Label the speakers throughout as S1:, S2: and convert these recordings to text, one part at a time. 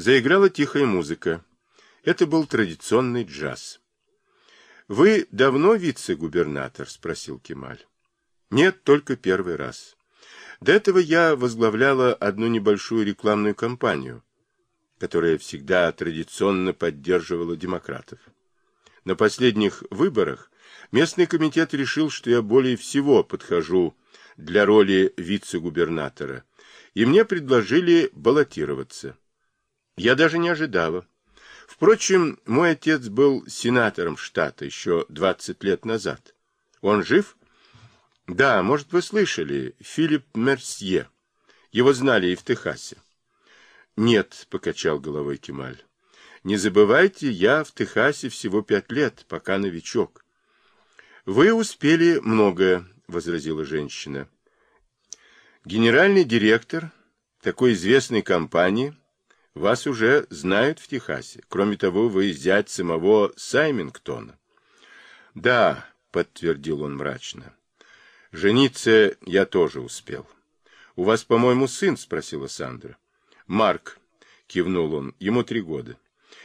S1: Заиграла тихая музыка. Это был традиционный джаз. «Вы давно вице-губернатор?» — спросил Кемаль. «Нет, только первый раз. До этого я возглавляла одну небольшую рекламную кампанию, которая всегда традиционно поддерживала демократов. На последних выборах местный комитет решил, что я более всего подхожу для роли вице-губернатора, и мне предложили баллотироваться. Я даже не ожидала. Впрочем, мой отец был сенатором штата еще 20 лет назад. Он жив? Да, может, вы слышали, Филипп Мерсье. Его знали и в Техасе. Нет, покачал головой Кемаль. Не забывайте, я в Техасе всего пять лет, пока новичок. Вы успели многое, возразила женщина. Генеральный директор такой известной компании вас уже знают в Техасе. Кроме того, вы зять самого Саймингтона. Да, подтвердил он мрачно. Жениться я тоже успел. У вас, по-моему, сын, спросила Сандра. Марк, кивнул он, ему три года.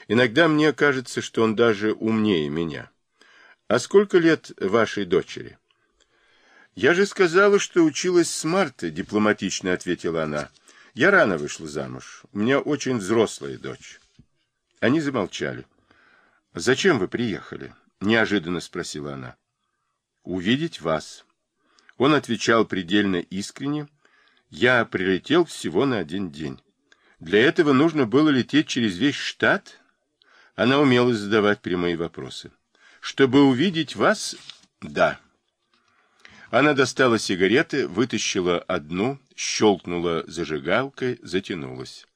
S1: Иногда мне кажется, что он даже умнее меня. А сколько лет вашей дочери? Я же сказала, что училась с Мартой, дипломатично ответила она. Я рано вышла замуж. У меня очень взрослая дочь. Они замолчали. «Зачем вы приехали?» — неожиданно спросила она. «Увидеть вас». Он отвечал предельно искренне. «Я прилетел всего на один день. Для этого нужно было лететь через весь штат?» Она умела задавать прямые вопросы. «Чтобы увидеть вас?» «Да». Она достала сигареты, вытащила одну, щелкнула зажигалкой, затянулась.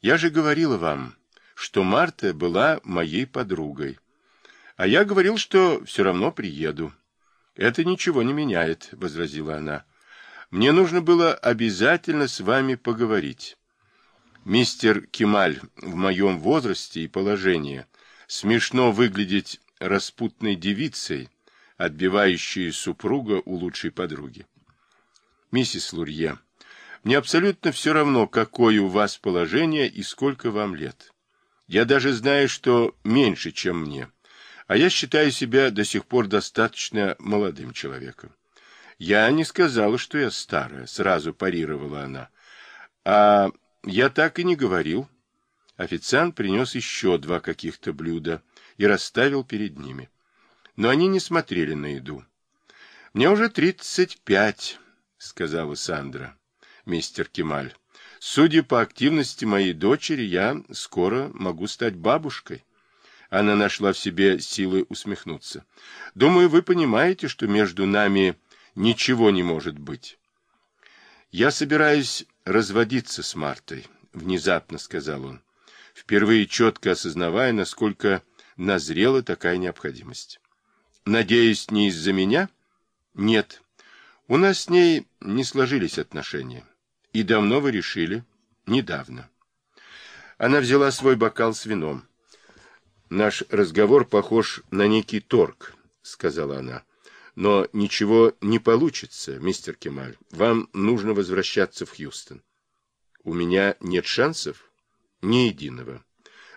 S1: «Я же говорила вам, что Марта была моей подругой. А я говорил, что все равно приеду». «Это ничего не меняет», — возразила она. «Мне нужно было обязательно с вами поговорить. Мистер Кемаль в моем возрасте и положении смешно выглядеть распутной девицей, отбивающей супруга у лучшей подруги. Миссис Лурье, мне абсолютно все равно, какое у вас положение и сколько вам лет. Я даже знаю, что меньше, чем мне. А я считаю себя до сих пор достаточно молодым человеком. Я не сказала, что я старая, сразу парировала она. А я так и не говорил. Официант принес еще два каких-то блюда и расставил перед ними. Но они не смотрели на еду. Мне уже тридцать пять, сказала Сандра, мистер Кемаль. Судя по активности моей дочери, я скоро могу стать бабушкой. Она нашла в себе силы усмехнуться. Думаю, вы понимаете, что между нами ничего не может быть. Я собираюсь разводиться с Мартой, внезапно сказал он, впервые четко осознавая, насколько назрела такая необходимость. Надеюсь, не из-за меня? Нет. У нас с ней не сложились отношения. И давно вы решили? Недавно. Она взяла свой бокал с вином. Наш разговор похож на некий торг, сказала она. Но ничего не получится, мистер Кемаль. Вам нужно возвращаться в Хьюстон. У меня нет шансов? Ни единого.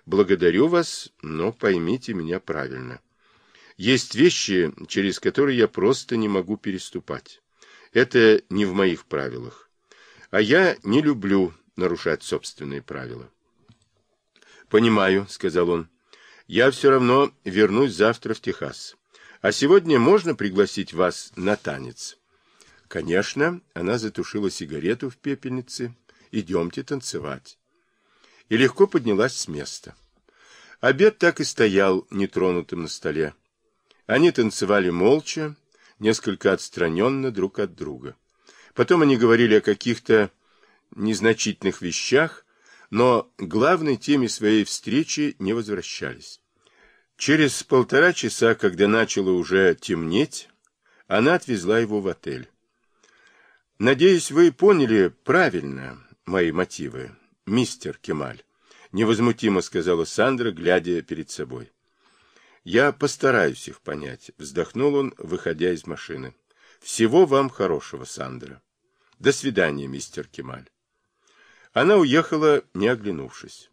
S1: Благодарю вас, но поймите меня правильно. Есть вещи, через которые я просто не могу переступать. Это не в моих правилах. А я не люблю нарушать собственные правила. «Понимаю», — сказал он. «Я все равно вернусь завтра в Техас. А сегодня можно пригласить вас на танец? Конечно, она затушила сигарету в пепельнице. Идемте танцевать. И легко поднялась с места. Обед так и стоял нетронутым на столе. Они танцевали молча, несколько отстраненно друг от друга. Потом они говорили о каких-то незначительных вещах, но главной теме своей встречи не возвращались. Через полтора часа, когда начало уже темнеть, она отвезла его в отель. «Надеюсь, вы поняли правильно мои мотивы, мистер Кемаль», — невозмутимо сказала Сандра, глядя перед собой. «Я постараюсь их понять», — вздохнул он, выходя из машины. «Всего вам хорошего, Сандра. До свидания, мистер Кемаль». Она уехала, не оглянувшись.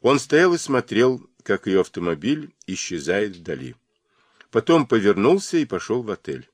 S1: Он стоял и смотрел, как ее автомобиль исчезает вдали. Потом повернулся и пошел в отель.